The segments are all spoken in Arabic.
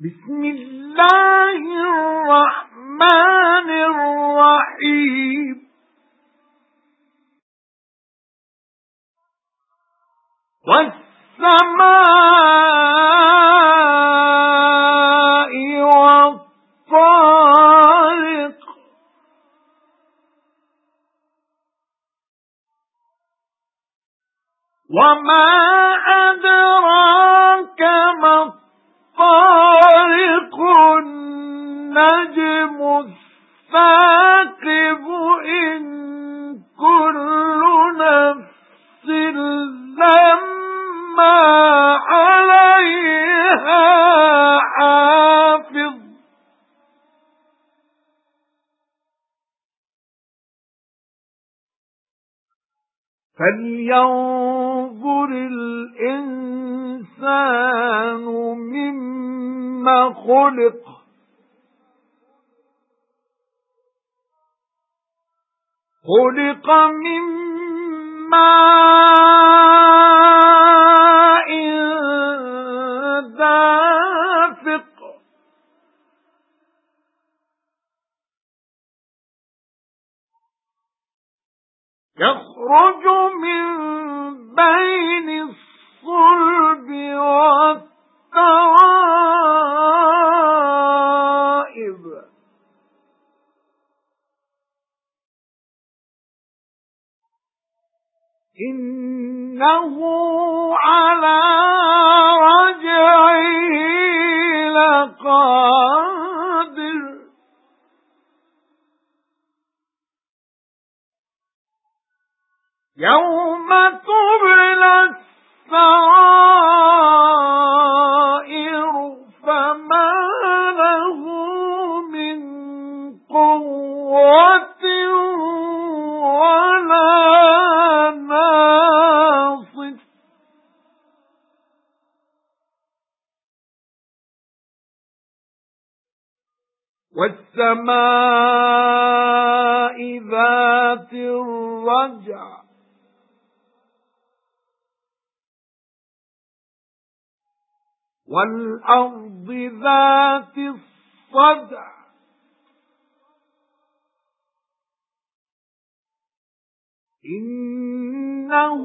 بسم الله الرحمن الرحيم. والسماء والطارق. وما أدراك الثاقب إن كل نفس لما عليها حافظ. فلينظر الإنسان مما خلق خلق من ماء دافق. يخرج من إِنَّهُ عَلَى رَجْعِهِ لَقَادِرٌ. يَوْمَ تُبْلَى السَّرَائِرُ فَمَا لَهُ مِنْ قُوَّةٍ وَالسَّمَاءِ ذَاتِ الرَّجْعِ. وَالْأَرْضِ ذَاتِ الصَّدْعِ. إِنَّهُ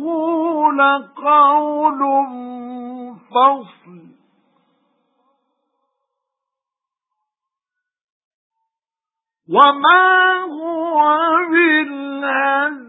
لَقَوْلٌ فَصْلٌ. وَمَا هُوَ بِالْهَزْلِ